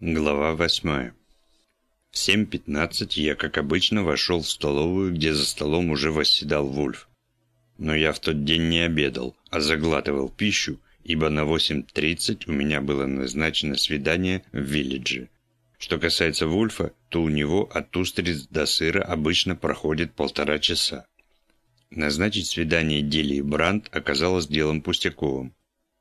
Глава восьмая. В 7.15 я, как обычно, вошел в столовую, где за столом уже восседал Вульф. Но я в тот день не обедал, а заглатывал пищу, ибо на 8.30 у меня было назначено свидание в Виллидже. Что касается Вульфа, то у него от устриц до сыра обычно проходит полтора часа. Назначить свидание Дели Брандт оказалось делом пустяковым.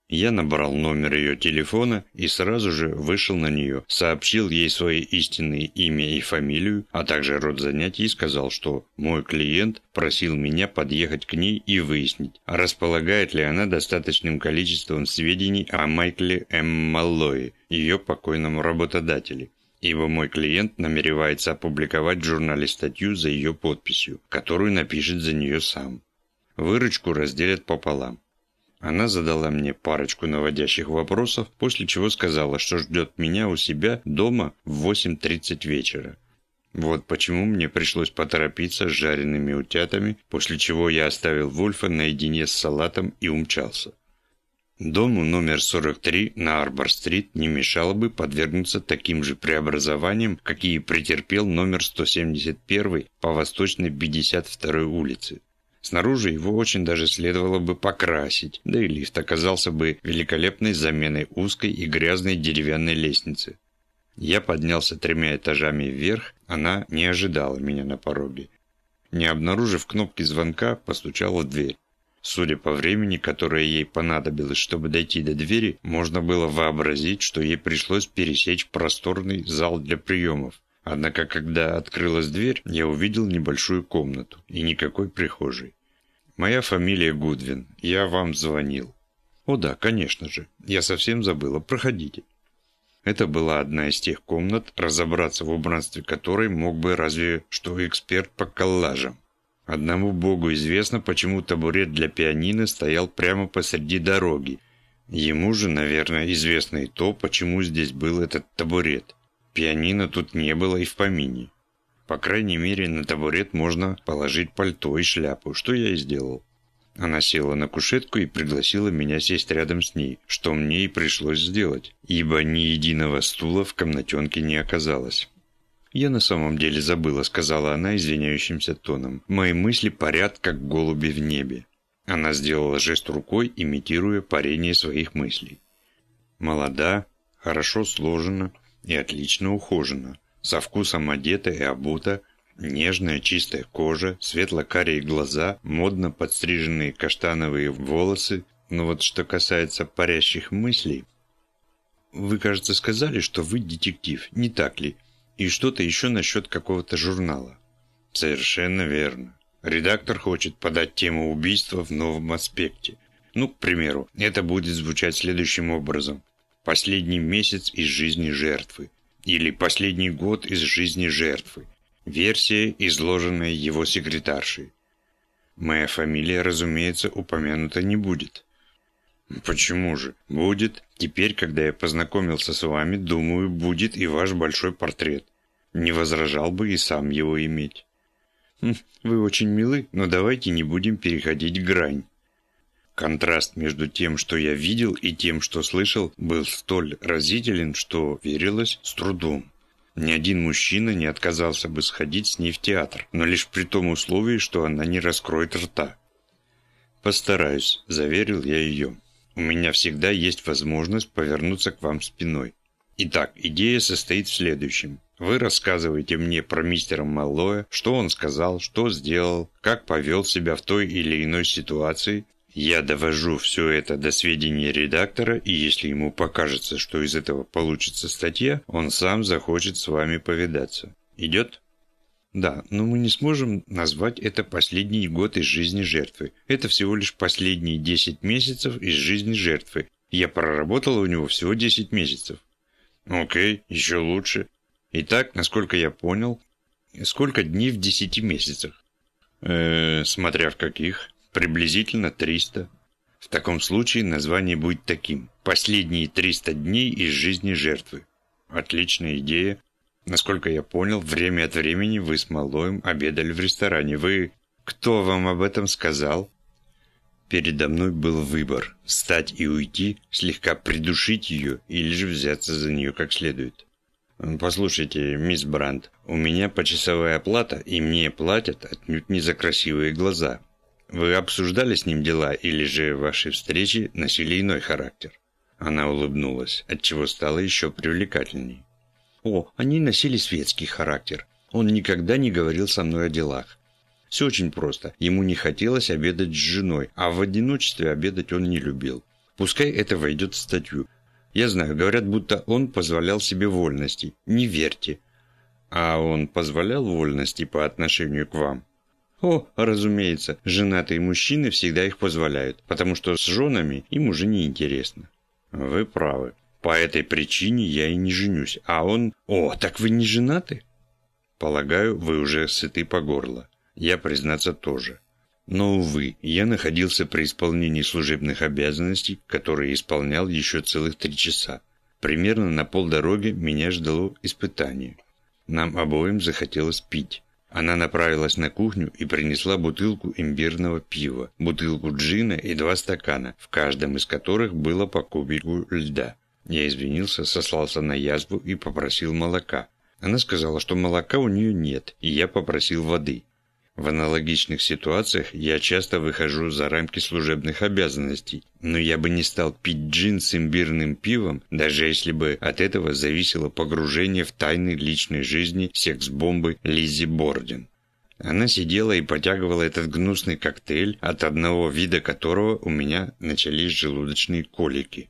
Я набрал номер ее телефона и сразу же вышел на нее, сообщил ей свои истинные имя и фамилию, а также род занятий и сказал, что мой клиент просил меня подъехать к ней и выяснить, располагает ли она достаточным количеством сведений о Майкле М. Маллое, ее покойном работодателе ибо мой клиент намеревается опубликовать в журнале статью за ее подписью, которую напишет за нее сам. Выручку разделят пополам. Она задала мне парочку наводящих вопросов, после чего сказала, что ждет меня у себя дома в 8.30 вечера. Вот почему мне пришлось поторопиться с жареными утятами, после чего я оставил Вульфа наедине с салатом и умчался. Дому номер 43 на Арбор-стрит не мешало бы подвергнуться таким же преобразованиям, какие претерпел номер 171 по восточной 52 улице. Снаружи его очень даже следовало бы покрасить, да и лифт оказался бы великолепной заменой узкой и грязной деревянной лестницы. Я поднялся тремя этажами вверх, она не ожидала меня на пороге. Не обнаружив кнопки звонка, постучала в дверь. Судя по времени, которое ей понадобилось, чтобы дойти до двери, можно было вообразить, что ей пришлось пересечь просторный зал для приемов. Однако, когда открылась дверь, я увидел небольшую комнату и никакой прихожей. Моя фамилия Гудвин. Я вам звонил. О да, конечно же. Я совсем забыла. Проходите. Это была одна из тех комнат, разобраться в убранстве которой мог бы разве что эксперт по коллажам. Одному богу известно, почему табурет для пианино стоял прямо посреди дороги. Ему же, наверное, известно и то, почему здесь был этот табурет. Пианино тут не было и в помине. По крайней мере, на табурет можно положить пальто и шляпу, что я и сделал. Она села на кушетку и пригласила меня сесть рядом с ней, что мне и пришлось сделать, ибо ни единого стула в комнатенке не оказалось. «Я на самом деле забыла», — сказала она извиняющимся тоном. «Мои мысли парят, как голуби в небе». Она сделала жест рукой, имитируя парение своих мыслей. Молода, хорошо сложена и отлично ухожена со вкусом одета и обута, нежная чистая кожа, светло-карие глаза, модно подстриженные каштановые волосы. Но вот что касается парящих мыслей... Вы, кажется, сказали, что вы детектив, не так ли? И что-то еще насчет какого-то журнала. Совершенно верно. Редактор хочет подать тему убийства в новом аспекте. Ну, к примеру, это будет звучать следующим образом. Последний месяц из жизни жертвы или «Последний год из жизни жертвы», версия, изложенная его секретаршей. Моя фамилия, разумеется, упомянута не будет. Почему же? Будет. Теперь, когда я познакомился с вами, думаю, будет и ваш большой портрет. Не возражал бы и сам его иметь. Хм, вы очень милы, но давайте не будем переходить грань. Контраст между тем, что я видел, и тем, что слышал, был столь разителен, что верилось с трудом. Ни один мужчина не отказался бы сходить с ней в театр, но лишь при том условии, что она не раскроет рта. «Постараюсь», – заверил я ее. «У меня всегда есть возможность повернуться к вам спиной. Итак, идея состоит в следующем. Вы рассказываете мне про мистера Маллоя, что он сказал, что сделал, как повел себя в той или иной ситуации, я довожу все это до сведения редактора, и если ему покажется, что из этого получится статья, он сам захочет с вами повидаться. Идет? Да, но мы не сможем назвать это последний год из жизни жертвы. Это всего лишь последние 10 месяцев из жизни жертвы. Я проработал у него всего 10 месяцев. Окей, еще лучше. Итак, насколько я понял, сколько дней в 10 месяцах? Э, смотря в каких. Приблизительно 300. В таком случае название будет таким. Последние 300 дней из жизни жертвы. Отличная идея. Насколько я понял, время от времени вы с Малоем обедали в ресторане. Вы... Кто вам об этом сказал? Передо мной был выбор – встать и уйти, слегка придушить ее или же взяться за нее как следует. Послушайте, мисс Брандт, у меня почасовая оплата, и мне платят отнюдь не за красивые глаза. Вы обсуждали с ним дела, или же ваши встречи носили иной характер? Она улыбнулась, отчего стало еще привлекательней. О, они носили светский характер. Он никогда не говорил со мной о делах. Все очень просто. Ему не хотелось обедать с женой, а в одиночестве обедать он не любил. Пускай это войдет в статью. Я знаю, говорят, будто он позволял себе вольности. Не верьте. А он позволял вольности по отношению к вам? О, разумеется, женатые мужчины всегда их позволяют, потому что с женами им уже не интересно. Вы правы. По этой причине я и не женюсь. А он... О, так вы не женаты? Полагаю, вы уже сыты по горло. Я, признаться, тоже. Но, увы, я находился при исполнении служебных обязанностей, которые исполнял еще целых три часа. Примерно на полдороги меня ждало испытание. Нам обоим захотелось пить. Она направилась на кухню и принесла бутылку имбирного пива, бутылку джина и два стакана, в каждом из которых было по кубику льда. Я извинился, сослался на язву и попросил молока. Она сказала, что молока у нее нет, и я попросил воды. В аналогичных ситуациях я часто выхожу за рамки служебных обязанностей, но я бы не стал пить джин с имбирным пивом, даже если бы от этого зависело погружение в тайны личной жизни секс-бомбы Лиззи Борден. Она сидела и потягивала этот гнусный коктейль, от одного вида которого у меня начались желудочные колики.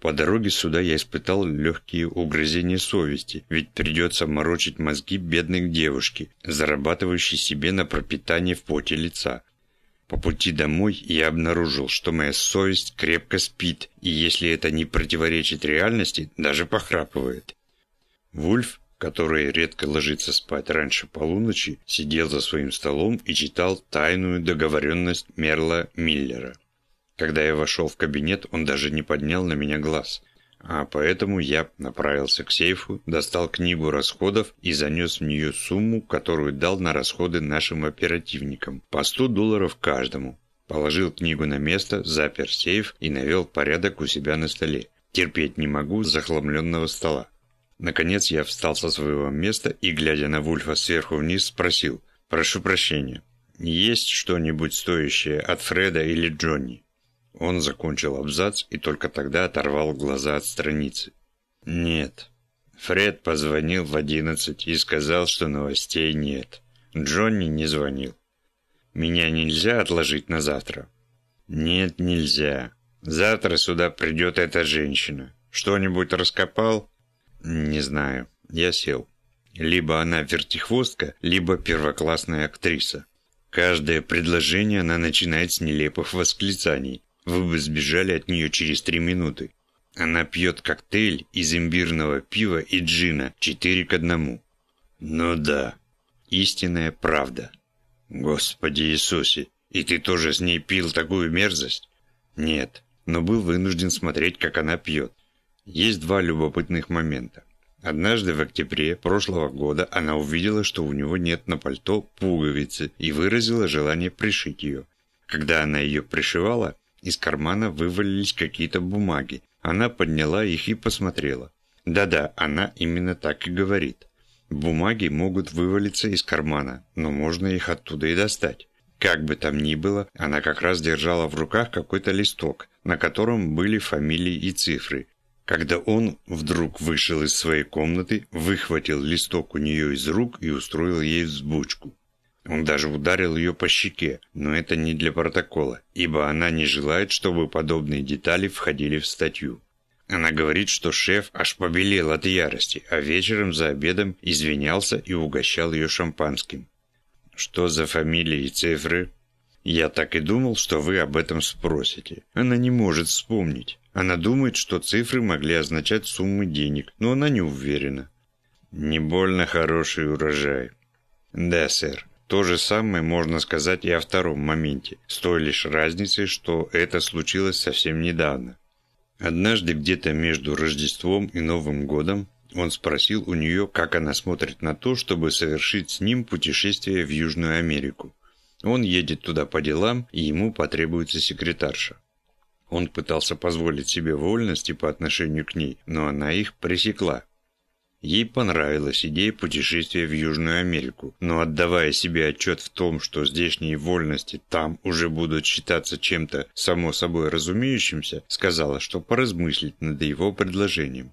По дороге сюда я испытал легкие угрызения совести, ведь придется морочить мозги бедной девушки, зарабатывающей себе на пропитание в поте лица. По пути домой я обнаружил, что моя совесть крепко спит, и если это не противоречит реальности, даже похрапывает. Вульф, который редко ложится спать раньше полуночи, сидел за своим столом и читал тайную договоренность Мерла Миллера. Когда я вошел в кабинет, он даже не поднял на меня глаз. А поэтому я направился к сейфу, достал книгу расходов и занес в нее сумму, которую дал на расходы нашим оперативникам, по 100 долларов каждому. Положил книгу на место, запер сейф и навел порядок у себя на столе. Терпеть не могу захламленного стола. Наконец я встал со своего места и, глядя на Вульфа сверху вниз, спросил «Прошу прощения, есть что-нибудь стоящее от Фреда или Джонни?» Он закончил абзац и только тогда оторвал глаза от страницы. «Нет». Фред позвонил в одиннадцать и сказал, что новостей нет. Джонни не звонил. «Меня нельзя отложить на завтра?» «Нет, нельзя. Завтра сюда придет эта женщина. Что-нибудь раскопал?» «Не знаю. Я сел. Либо она вертихвостка, либо первоклассная актриса. Каждое предложение она начинает с нелепых восклицаний. Вы бы сбежали от нее через три минуты. Она пьет коктейль из имбирного пива и джина, четыре к одному. Ну да, истинная правда. Господи Иисусе, и ты тоже с ней пил такую мерзость? Нет, но был вынужден смотреть, как она пьет. Есть два любопытных момента. Однажды в октябре прошлого года она увидела, что у него нет на пальто пуговицы и выразила желание пришить ее. Когда она ее пришивала, из кармана вывалились какие-то бумаги. Она подняла их и посмотрела. Да-да, она именно так и говорит. Бумаги могут вывалиться из кармана, но можно их оттуда и достать. Как бы там ни было, она как раз держала в руках какой-то листок, на котором были фамилии и цифры. Когда он вдруг вышел из своей комнаты, выхватил листок у нее из рук и устроил ей взбучку. Он даже ударил ее по щеке, но это не для протокола, ибо она не желает, чтобы подобные детали входили в статью. Она говорит, что шеф аж побелел от ярости, а вечером за обедом извинялся и угощал ее шампанским. Что за фамилии и цифры? Я так и думал, что вы об этом спросите. Она не может вспомнить. Она думает, что цифры могли означать суммы денег, но она не уверена. Не больно хороший урожай. Да, сэр. То же самое можно сказать и о втором моменте, с той лишь разницей, что это случилось совсем недавно. Однажды где-то между Рождеством и Новым годом он спросил у нее, как она смотрит на то, чтобы совершить с ним путешествие в Южную Америку. Он едет туда по делам, и ему потребуется секретарша. Он пытался позволить себе вольности по отношению к ней, но она их пресекла. Ей понравилась идея путешествия в Южную Америку, но отдавая себе отчет в том, что здешние вольности там уже будут считаться чем-то само собой разумеющимся, сказала, что поразмыслить над его предложением.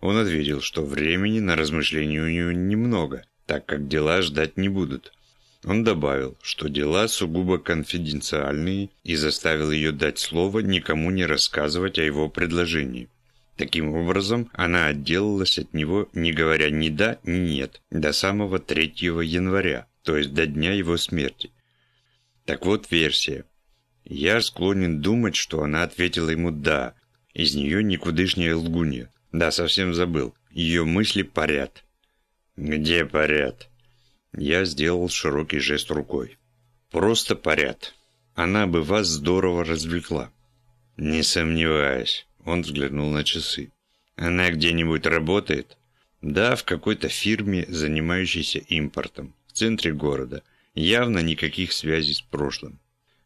Он ответил, что времени на размышления у нее немного, так как дела ждать не будут. Он добавил, что дела сугубо конфиденциальные и заставил ее дать слово никому не рассказывать о его предложении. Таким образом, она отделалась от него, не говоря ни да, ни нет, до самого 3 января, то есть до дня его смерти. Так вот версия. Я склонен думать, что она ответила ему «да». Из нее никудышняя лгунья. Да, совсем забыл. Ее мысли парят. «Где парят?» Я сделал широкий жест рукой. «Просто парят. Она бы вас здорово развлекла». «Не сомневаюсь». Он взглянул на часы. «Она где-нибудь работает?» «Да, в какой-то фирме, занимающейся импортом, в центре города. Явно никаких связей с прошлым».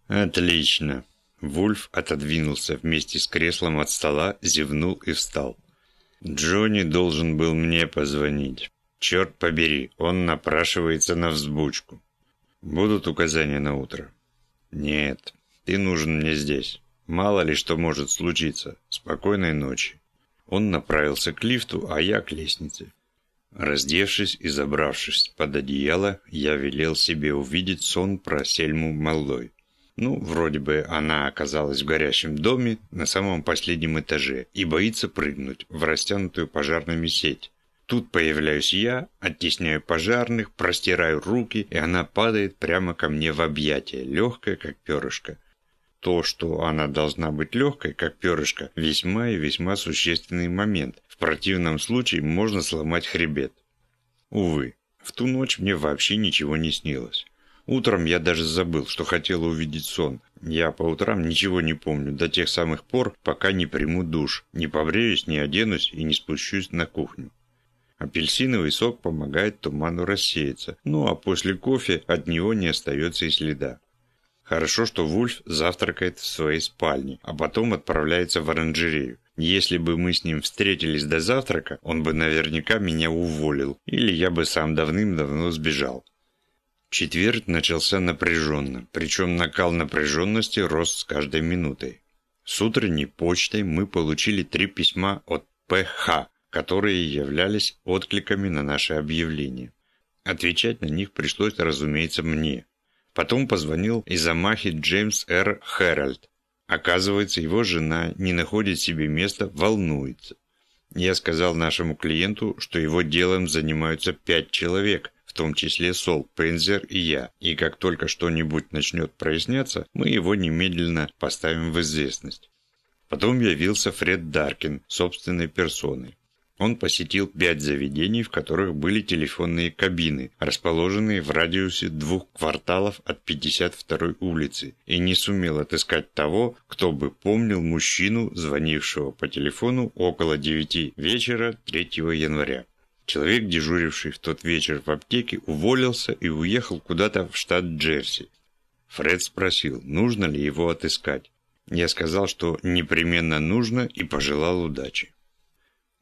«Отлично». Вульф отодвинулся вместе с креслом от стола, зевнул и встал. «Джонни должен был мне позвонить. Черт побери, он напрашивается на взбучку. Будут указания на утро?» «Нет, ты нужен мне здесь». Мало ли что может случиться. Спокойной ночи. Он направился к лифту, а я к лестнице. Раздевшись и забравшись под одеяло, я велел себе увидеть сон про Сельму Маллой. Ну, вроде бы она оказалась в горящем доме на самом последнем этаже и боится прыгнуть в растянутую пожарными сеть. Тут появляюсь я, оттесняю пожарных, простираю руки, и она падает прямо ко мне в объятия, легкая, как перышко. То, что она должна быть легкой, как перышко, весьма и весьма существенный момент. В противном случае можно сломать хребет. Увы, в ту ночь мне вообще ничего не снилось. Утром я даже забыл, что хотел увидеть сон. Я по утрам ничего не помню до тех самых пор, пока не приму душ, не побреюсь, не оденусь и не спущусь на кухню. Апельсиновый сок помогает туману рассеяться, ну а после кофе от него не остается и следа. Хорошо, что Вульф завтракает в своей спальне, а потом отправляется в оранжерею. Если бы мы с ним встретились до завтрака, он бы наверняка меня уволил, или я бы сам давным-давно сбежал. Четверг начался напряженно, причем накал напряженности рос с каждой минутой. С утренней почтой мы получили три письма от ПХ, которые являлись откликами на наше объявление. Отвечать на них пришлось, разумеется, мне. Потом позвонил из Амахи Джеймс Р. Хэральд. Оказывается, его жена не находит себе места, волнуется. Я сказал нашему клиенту, что его делом занимаются пять человек, в том числе Сол, Пензер и я, и как только что-нибудь начнет проясняться, мы его немедленно поставим в известность. Потом явился Фред Даркин собственной персоной. Он посетил пять заведений, в которых были телефонные кабины, расположенные в радиусе двух кварталов от 52-й улицы, и не сумел отыскать того, кто бы помнил мужчину, звонившего по телефону около 9 вечера 3 января. Человек, дежуривший в тот вечер в аптеке, уволился и уехал куда-то в штат Джерси. Фред спросил, нужно ли его отыскать. Я сказал, что непременно нужно и пожелал удачи.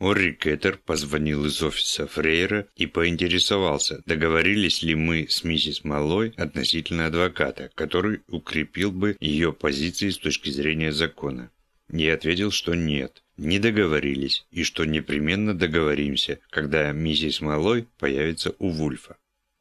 Орри Кеттер позвонил из офиса Фрейра и поинтересовался, договорились ли мы с миссис Малой относительно адвоката, который укрепил бы ее позиции с точки зрения закона. Я ответил, что нет, не договорились, и что непременно договоримся, когда миссис Малой появится у Вульфа.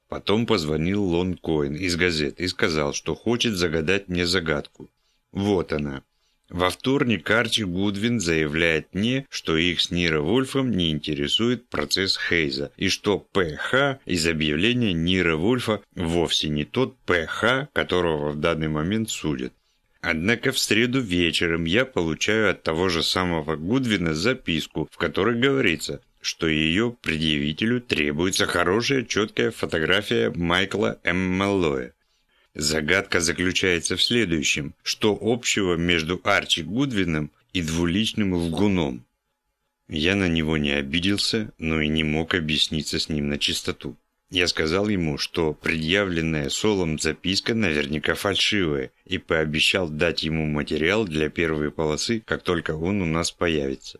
Потом позвонил Лон Коэн из газет и сказал, что хочет загадать мне загадку. Вот она. Во вторник Арчи Гудвин заявляет мне, что их с Ниро Вульфом не интересует процесс Хейза, и что ПХ из объявления Нира Вульфа вовсе не тот ПХ, которого в данный момент судят. Однако в среду вечером я получаю от того же самого Гудвина записку, в которой говорится, что ее предъявителю требуется хорошая четкая фотография Майкла М. Маллоя. Загадка заключается в следующем. Что общего между Арчи Гудвином и двуличным лгуном? Я на него не обиделся, но и не мог объясниться с ним на чистоту. Я сказал ему, что предъявленная Солом записка наверняка фальшивая, и пообещал дать ему материал для первой полосы, как только он у нас появится.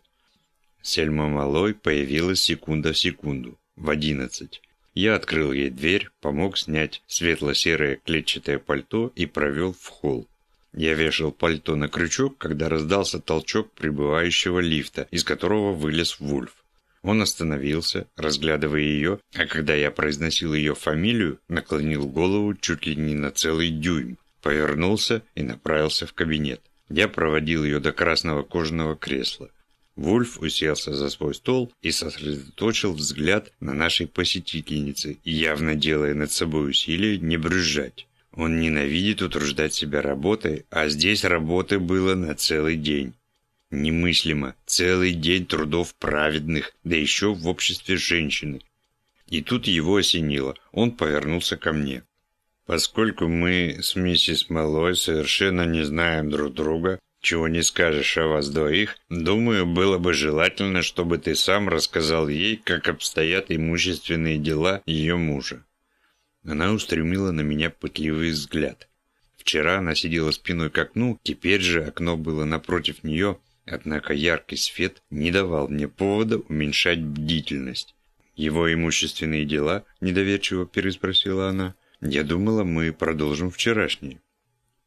Сельма Малой появилась секунда в секунду, в одиннадцать. Я открыл ей дверь, помог снять светло-серое клетчатое пальто и провел в холл. Я вешал пальто на крючок, когда раздался толчок прибывающего лифта, из которого вылез Вульф. Он остановился, разглядывая ее, а когда я произносил ее фамилию, наклонил голову чуть ли не на целый дюйм, повернулся и направился в кабинет. Я проводил ее до красного кожаного кресла. Вульф уселся за свой стол и сосредоточил взгляд на нашей посетительнице, явно делая над собой усилие не брюзжать. Он ненавидит утруждать себя работой, а здесь работы было на целый день. Немыслимо. Целый день трудов праведных, да еще в обществе женщины. И тут его осенило. Он повернулся ко мне. Поскольку мы с миссис Малой совершенно не знаем друг друга, чего не скажешь о вас двоих, думаю, было бы желательно, чтобы ты сам рассказал ей, как обстоят имущественные дела ее мужа. Она устремила на меня пытливый взгляд. Вчера она сидела спиной к окну, теперь же окно было напротив нее, Однако яркий свет не давал мне повода уменьшать бдительность. «Его имущественные дела?» – недоверчиво переспросила она. «Я думала, мы продолжим вчерашние».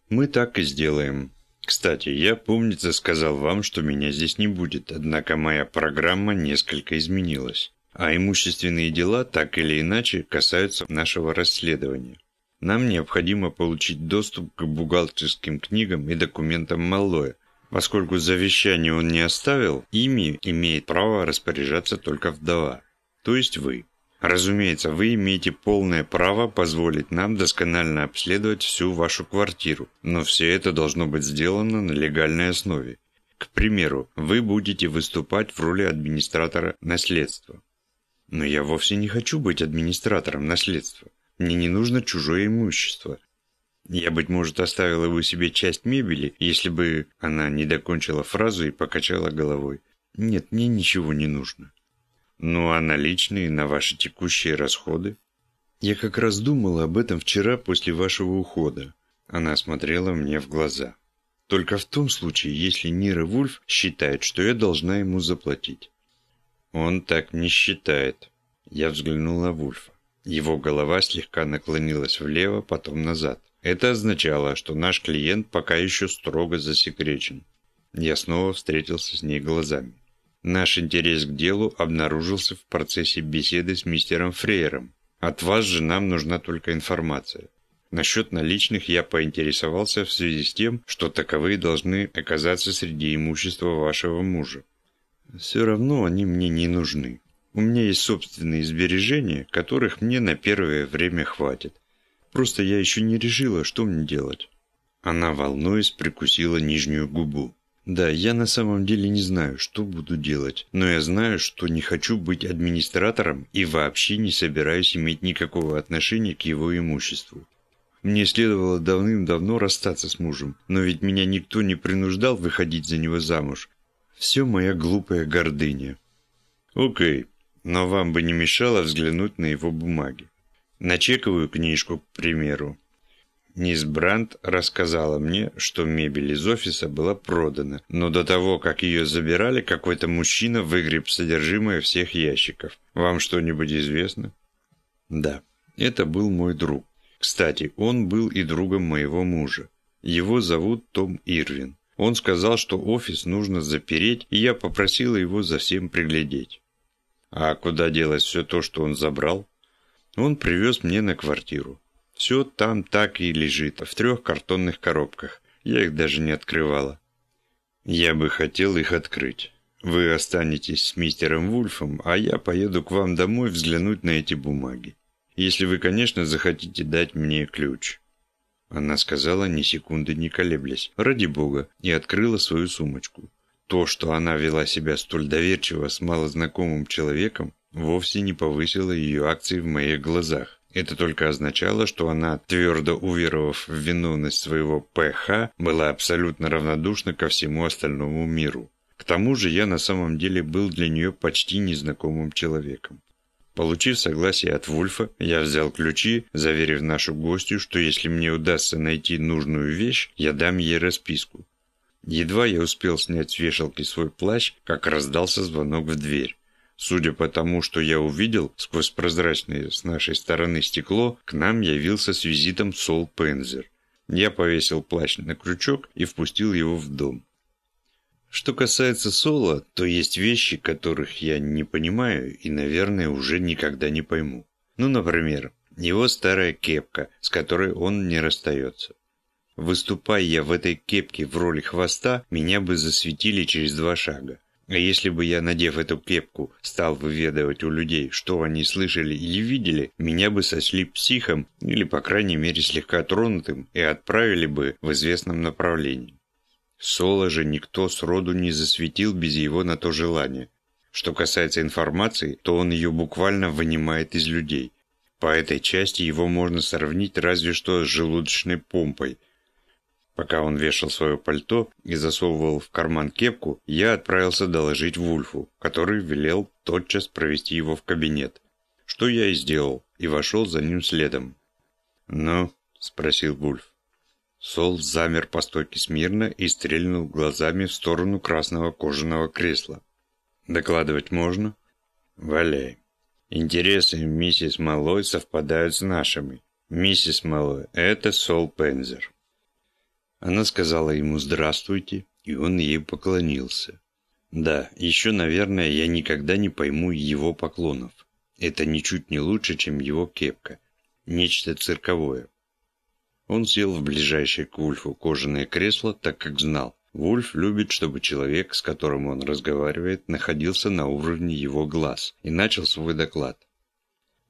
«Мы так и сделаем. Кстати, я, помнится, сказал вам, что меня здесь не будет, однако моя программа несколько изменилась. А имущественные дела так или иначе касаются нашего расследования. Нам необходимо получить доступ к бухгалтерским книгам и документам Маллоя, Поскольку завещание он не оставил, ими имеет право распоряжаться только вдова, то есть вы. Разумеется, вы имеете полное право позволить нам досконально обследовать всю вашу квартиру, но все это должно быть сделано на легальной основе. К примеру, вы будете выступать в роли администратора наследства. Но я вовсе не хочу быть администратором наследства. Мне не нужно чужое имущество. Я, быть может, оставила бы себе часть мебели, если бы она не докончила фразу и покачала головой. Нет, мне ничего не нужно. Ну а наличные на ваши текущие расходы? Я как раз думала об этом вчера после вашего ухода. Она смотрела мне в глаза. Только в том случае, если Нира Вульф считает, что я должна ему заплатить. Он так не считает. Я взглянул на Вульфа. Его голова слегка наклонилась влево, потом назад. Это означало, что наш клиент пока еще строго засекречен. Я снова встретился с ней глазами. Наш интерес к делу обнаружился в процессе беседы с мистером Фрейером. От вас же нам нужна только информация. Насчет наличных я поинтересовался в связи с тем, что таковые должны оказаться среди имущества вашего мужа. Все равно они мне не нужны. У меня есть собственные сбережения, которых мне на первое время хватит. Просто я еще не решила, что мне делать». Она, волнуясь, прикусила нижнюю губу. «Да, я на самом деле не знаю, что буду делать, но я знаю, что не хочу быть администратором и вообще не собираюсь иметь никакого отношения к его имуществу. Мне следовало давным-давно расстаться с мужем, но ведь меня никто не принуждал выходить за него замуж. Все моя глупая гордыня». «Окей, но вам бы не мешало взглянуть на его бумаги. На чековую книжку, к примеру. Мисс Брандт рассказала мне, что мебель из офиса была продана, но до того, как ее забирали, какой-то мужчина выгреб содержимое всех ящиков. Вам что-нибудь известно? Да, это был мой друг. Кстати, он был и другом моего мужа. Его зовут Том Ирвин. Он сказал, что офис нужно запереть, и я попросила его за всем приглядеть. А куда делось все то, что он забрал? Он привез мне на квартиру. Все там так и лежит, в трех картонных коробках. Я их даже не открывала. Я бы хотел их открыть. Вы останетесь с мистером Вульфом, а я поеду к вам домой взглянуть на эти бумаги. Если вы, конечно, захотите дать мне ключ». Она сказала, ни секунды не колеблясь, ради бога, и открыла свою сумочку. То, что она вела себя столь доверчиво с малознакомым человеком, вовсе не повысила ее акции в моих глазах. Это только означало, что она, твердо уверовав в виновность своего ПХ, была абсолютно равнодушна ко всему остальному миру. К тому же я на самом деле был для нее почти незнакомым человеком. Получив согласие от Вульфа, я взял ключи, заверив нашу гостью, что если мне удастся найти нужную вещь, я дам ей расписку. Едва я успел снять с вешалки свой плащ, как раздался звонок в дверь. Судя по тому, что я увидел сквозь прозрачное с нашей стороны стекло, к нам явился с визитом Сол Пензер. Я повесил плащ на крючок и впустил его в дом. Что касается Сола, то есть вещи, которых я не понимаю и, наверное, уже никогда не пойму. Ну, например, его старая кепка, с которой он не расстается. Выступая я в этой кепке в роли хвоста, меня бы засветили через два шага. А если бы я, надев эту кепку, стал выведывать у людей, что они слышали или видели, меня бы сочли психом или, по крайней мере, слегка тронутым и отправили бы в известном направлении. Соло же никто сроду не засветил без его на то желания. Что касается информации, то он ее буквально вынимает из людей. По этой части его можно сравнить разве что с желудочной помпой – Пока он вешал свое пальто и засовывал в карман кепку, я отправился доложить Вульфу, который велел тотчас провести его в кабинет. Что я и сделал, и вошел за ним следом. «Ну?» – спросил Вульф. Сол замер по стойке смирно и стрельнул глазами в сторону красного кожаного кресла. «Докладывать можно?» «Валяй. Интересы миссис Малой совпадают с нашими. Миссис Малой – это Сол Пензер». Она сказала ему «здравствуйте», и он ей поклонился. Да, еще, наверное, я никогда не пойму его поклонов. Это ничуть не лучше, чем его кепка. Нечто цирковое. Он сел в ближайшее к Вульфу кожаное кресло, так как знал, Вульф любит, чтобы человек, с которым он разговаривает, находился на уровне его глаз, и начал свой доклад.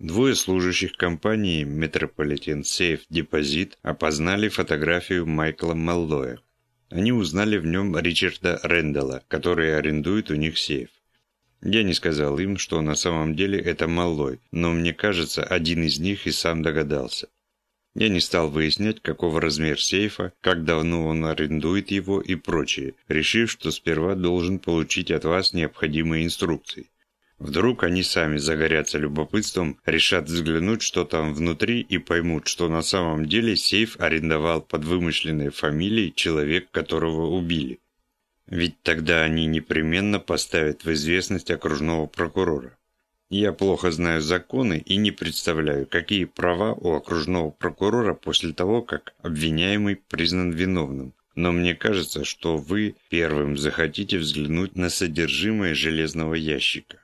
Двое служащих компании Metropolitan Safe Deposit опознали фотографию Майкла Маллоя. Они узнали в нем Ричарда Рэндалла, который арендует у них сейф. Я не сказал им, что на самом деле это Маллой, но мне кажется, один из них и сам догадался. Я не стал выяснять, какого размер сейфа, как давно он арендует его и прочее, решив, что сперва должен получить от вас необходимые инструкции. Вдруг они сами загорятся любопытством, решат взглянуть, что там внутри, и поймут, что на самом деле сейф арендовал под вымышленной фамилией человек, которого убили. Ведь тогда они непременно поставят в известность окружного прокурора. Я плохо знаю законы и не представляю, какие права у окружного прокурора после того, как обвиняемый признан виновным. Но мне кажется, что вы первым захотите взглянуть на содержимое железного ящика.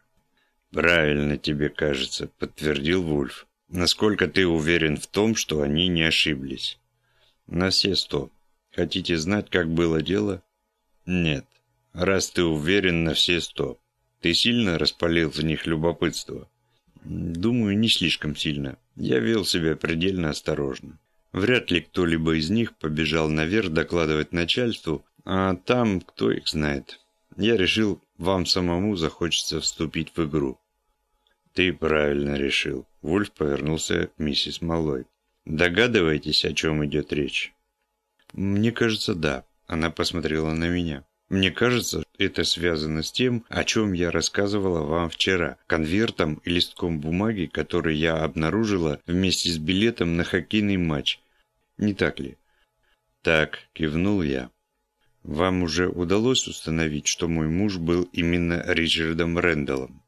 «Правильно тебе кажется», — подтвердил Вульф. «Насколько ты уверен в том, что они не ошиблись?» «На все сто. Хотите знать, как было дело?» «Нет. Раз ты уверен на все сто. Ты сильно распалил в них любопытство?» «Думаю, не слишком сильно. Я вел себя предельно осторожно. Вряд ли кто-либо из них побежал наверх докладывать начальству, а там кто их знает. Я решил, вам самому захочется вступить в игру. Ты правильно решил. Вульф повернулся к миссис Малой. Догадываетесь, о чем идет речь? Мне кажется, да. Она посмотрела на меня. Мне кажется, это связано с тем, о чем я рассказывала вам вчера, конвертом и листком бумаги, который я обнаружила вместе с билетом на хоккейный матч. Не так ли? Так, кивнул я. Вам уже удалось установить, что мой муж был именно Ричардом Рэндаллом?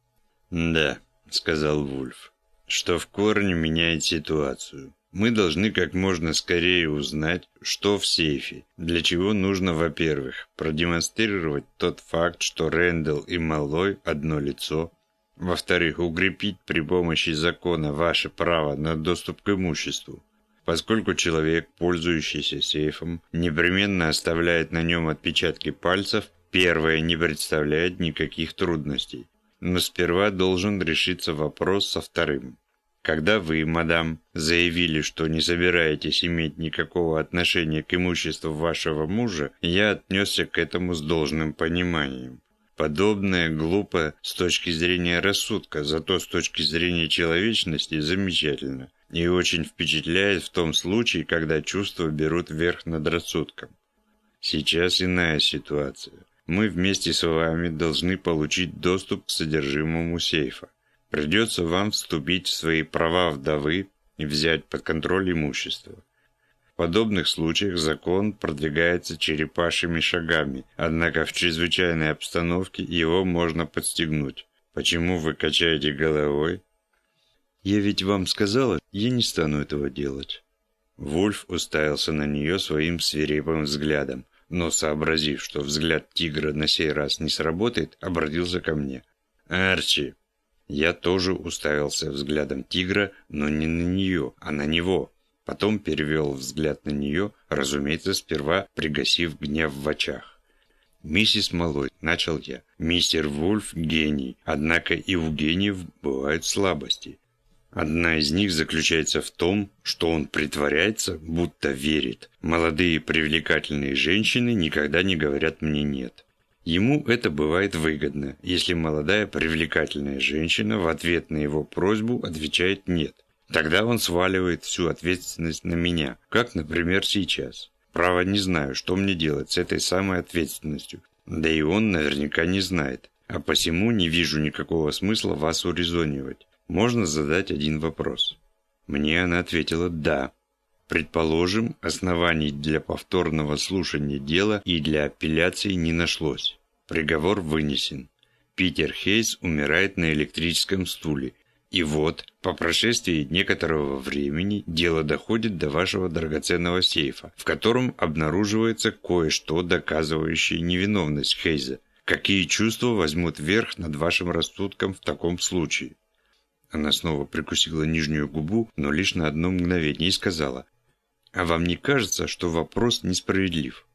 Да, сказал Вульф, что в корне меняет ситуацию. Мы должны как можно скорее узнать, что в сейфе, для чего нужно, во-первых, продемонстрировать тот факт, что Рэндалл и Малой одно лицо, во-вторых, укрепить при помощи закона ваше право на доступ к имуществу, поскольку человек, пользующийся сейфом, непременно оставляет на нем отпечатки пальцев, первое не представляет никаких трудностей. Но сперва должен решиться вопрос со вторым. Когда вы, мадам, заявили, что не собираетесь иметь никакого отношения к имуществу вашего мужа, я отнесся к этому с должным пониманием. Подобное глупо с точки зрения рассудка, зато с точки зрения человечности замечательно и очень впечатляет в том случае, когда чувства берут верх над рассудком. Сейчас иная ситуация. Мы вместе с вами должны получить доступ к содержимому сейфа. Придется вам вступить в свои права вдовы и взять под контроль имущество. подобных случаях закон продвигается черепашьими шагами, однако в чрезвычайной обстановке его можно подстегнуть. Почему вы качаете головой? Я ведь вам сказала, я не стану этого делать. Вульф уставился на нее своим свирепым взглядом, но, сообразив, что взгляд тигра на сей раз не сработает, обратился ко мне. «Арчи!» Я тоже уставился взглядом тигра, но не на нее, а на него. Потом перевел взгляд на нее, разумеется, сперва пригасив гнев в очах. «Миссис Малой», — начал я, — «мистер Вульф — гений, однако и у гениев бывают слабости. Одна из них заключается в том, что он притворяется, будто верит. Молодые привлекательные женщины никогда не говорят мне «нет». Ему это бывает выгодно, если молодая привлекательная женщина в ответ на его просьбу отвечает «нет». Тогда он сваливает всю ответственность на меня, как, например, сейчас. Право не знаю, что мне делать с этой самой ответственностью. Да и он наверняка не знает. А посему не вижу никакого смысла вас урезонивать. Можно задать один вопрос. Мне она ответила «да». Предположим, оснований для повторного слушания дела и для апелляции не нашлось. Приговор вынесен. Питер Хейс умирает на электрическом стуле. И вот, по прошествии некоторого времени, дело доходит до вашего драгоценного сейфа, в котором обнаруживается кое-что, доказывающее невиновность Хейза. Какие чувства возьмут верх над вашим рассудком в таком случае? Она снова прикусила нижнюю губу, но лишь на одно мгновение и сказала, «А вам не кажется, что вопрос несправедлив?»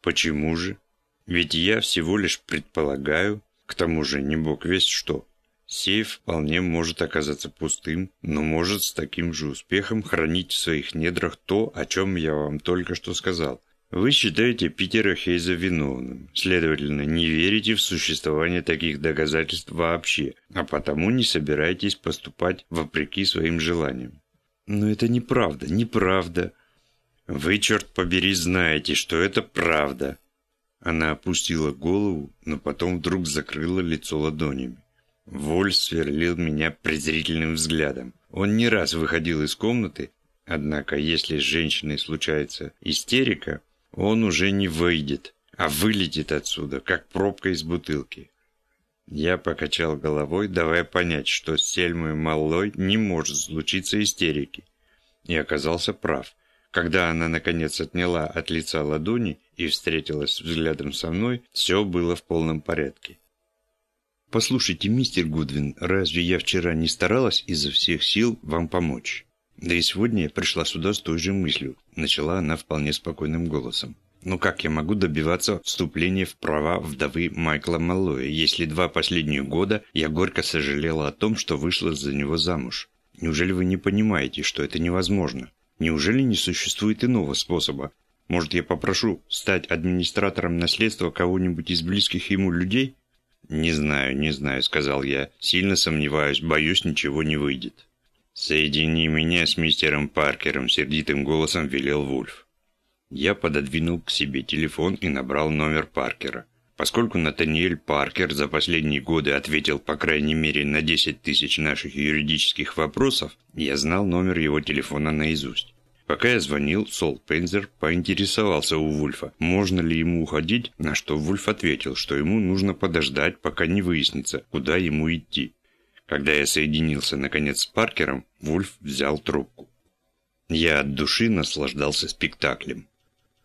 «Почему же?» Ведь я всего лишь предполагаю, к тому же не бог весть что. Сейф вполне может оказаться пустым, но может с таким же успехом хранить в своих недрах то, о чем я вам только что сказал. Вы считаете Питера Хейза виновным, следовательно, не верите в существование таких доказательств вообще, а потому не собираетесь поступать вопреки своим желаниям. Но это неправда, неправда. Вы, черт побери, знаете, что это правда. Она опустила голову, но потом вдруг закрыла лицо ладонями. Воль сверлил меня презрительным взглядом. Он не раз выходил из комнаты, однако если с женщиной случается истерика, он уже не выйдет, а вылетит отсюда, как пробка из бутылки. Я покачал головой, давая понять, что с Сельмой Маллой не может случиться истерики. И оказался прав. Когда она, наконец, отняла от лица ладони и встретилась взглядом со мной, все было в полном порядке. «Послушайте, мистер Гудвин, разве я вчера не старалась изо всех сил вам помочь? Да и сегодня я пришла сюда с той же мыслью», – начала она вполне спокойным голосом. «Но как я могу добиваться вступления в права вдовы Майкла Маллоя, если два последних года я горько сожалела о том, что вышла за него замуж? Неужели вы не понимаете, что это невозможно?» Неужели не существует иного способа? Может, я попрошу стать администратором наследства кого-нибудь из близких ему людей? Не знаю, не знаю, сказал я. Сильно сомневаюсь, боюсь, ничего не выйдет. Соедини меня с мистером Паркером, сердитым голосом велел Вульф. Я пододвинул к себе телефон и набрал номер Паркера. Поскольку Натаниэль Паркер за последние годы ответил по крайней мере на 10 тысяч наших юридических вопросов, я знал номер его телефона наизусть. Пока я звонил, Сол Пензер поинтересовался у Вульфа, можно ли ему уходить, на что Вульф ответил, что ему нужно подождать, пока не выяснится, куда ему идти. Когда я соединился наконец с Паркером, Вульф взял трубку. Я от души наслаждался спектаклем.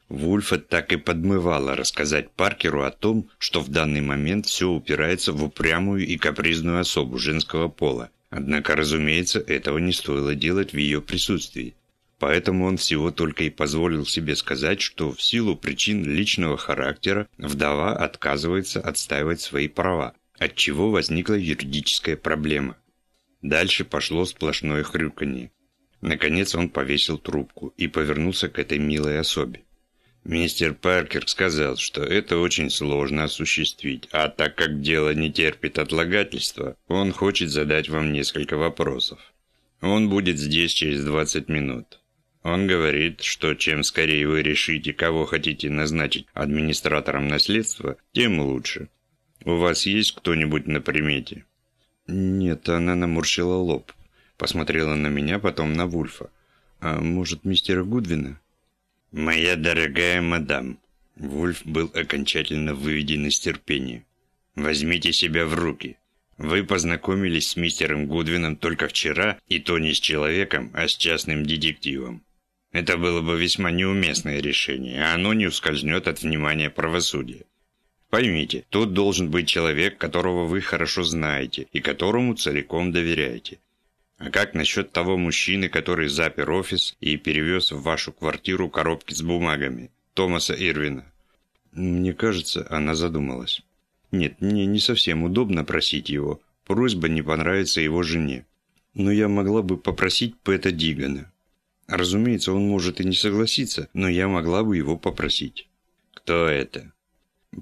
Вульфа так и подмывала рассказать Паркеру о том, что в данный момент все упирается в упрямую и капризную особу женского пола. Однако, разумеется, этого не стоило делать в ее присутствии. Поэтому он всего только и позволил себе сказать, что в силу причин личного характера вдова отказывается отстаивать свои права, от чего возникла юридическая проблема. Дальше пошло сплошное хрюканье. Наконец он повесил трубку и повернулся к этой милой особе. Мистер Паркер сказал, что это очень сложно осуществить, а так как дело не терпит отлагательства, он хочет задать вам несколько вопросов. Он будет здесь через 20 минут. Он говорит, что чем скорее вы решите, кого хотите назначить администратором наследства, тем лучше. У вас есть кто-нибудь на примете? Нет, она наморщила лоб. Посмотрела на меня, потом на Вульфа. А может, мистера Гудвина? «Моя дорогая мадам», Вульф был окончательно выведен из терпения. «Возьмите себя в руки. Вы познакомились с мистером Гудвином только вчера, и то не с человеком, а с частным детективом. Это было бы весьма неуместное решение, а оно не ускользнет от внимания правосудия. Поймите, тут должен быть человек, которого вы хорошо знаете и которому целиком доверяете. А как насчет того мужчины, который запер офис и перевез в вашу квартиру коробки с бумагами? Томаса Ирвина. Мне кажется, она задумалась. Нет, мне не совсем удобно просить его. Просьба не понравится его жене. Но я могла бы попросить Пэта Дигана. Разумеется, он может и не согласиться, но я могла бы его попросить. Кто это?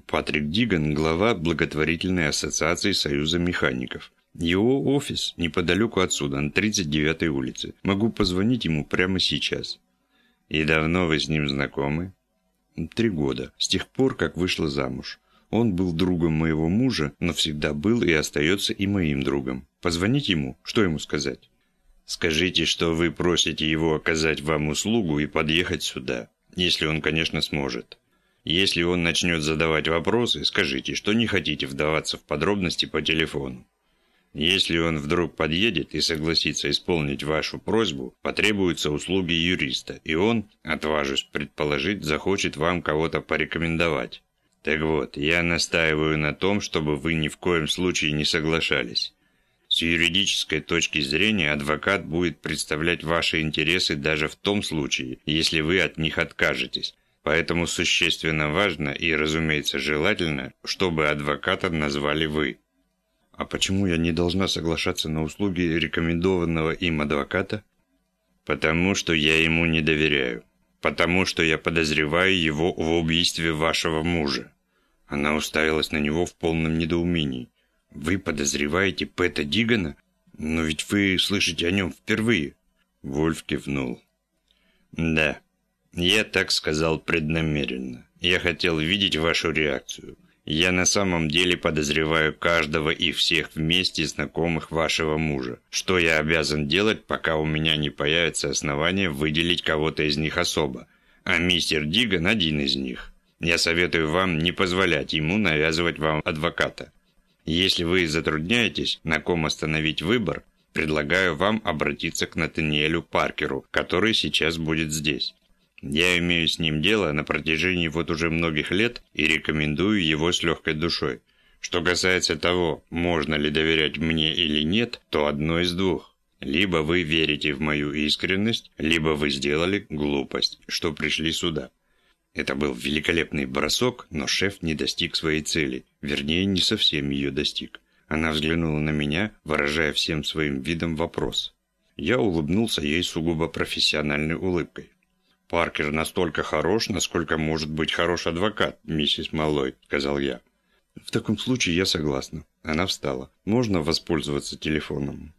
Патрик Диган, глава благотворительной ассоциации Союза механиков. Его офис неподалеку отсюда, на 39-й улице. Могу позвонить ему прямо сейчас. И давно вы с ним знакомы? Три года, с тех пор, как вышла замуж. Он был другом моего мужа, но всегда был и остается и моим другом. Позвонить ему? Что ему сказать? Скажите, что вы просите его оказать вам услугу и подъехать сюда. Если он, конечно, сможет. Если он начнет задавать вопросы, скажите, что не хотите вдаваться в подробности по телефону. Если он вдруг подъедет и согласится исполнить вашу просьбу, потребуются услуги юриста, и он, отважусь предположить, захочет вам кого-то порекомендовать. Так вот, я настаиваю на том, чтобы вы ни в коем случае не соглашались. С юридической точки зрения адвокат будет представлять ваши интересы даже в том случае, если вы от них откажетесь. Поэтому существенно важно и, разумеется, желательно, чтобы адвоката назвали вы. А почему я не должна соглашаться на услуги рекомендованного им адвоката? Потому что я ему не доверяю. Потому что я подозреваю его в убийстве вашего мужа. Она уставилась на него в полном недоумении. Вы подозреваете Пэта Дигана? Но ведь вы слышите о нем впервые. Вольф кивнул. Да, я так сказал преднамеренно. Я хотел видеть вашу реакцию. Я на самом деле подозреваю каждого и всех вместе знакомых вашего мужа. Что я обязан делать, пока у меня не появится основания выделить кого-то из них особо? А мистер Диган один из них. Я советую вам не позволять ему навязывать вам адвоката. Если вы затрудняетесь, на ком остановить выбор, предлагаю вам обратиться к Натаниэлю Паркеру, который сейчас будет здесь. Я имею с ним дело на протяжении вот уже многих лет и рекомендую его с легкой душой. Что касается того, можно ли доверять мне или нет, то одно из двух. Либо вы верите в мою искренность, либо вы сделали глупость, что пришли сюда. Это был великолепный бросок, но шеф не достиг своей цели. Вернее, не совсем ее достиг. Она взглянула на меня, выражая всем своим видом вопрос. Я улыбнулся ей сугубо профессиональной улыбкой. «Паркер настолько хорош, насколько может быть хорош адвокат, миссис Маллой», — сказал я. «В таком случае я согласна». Она встала. «Можно воспользоваться телефоном?»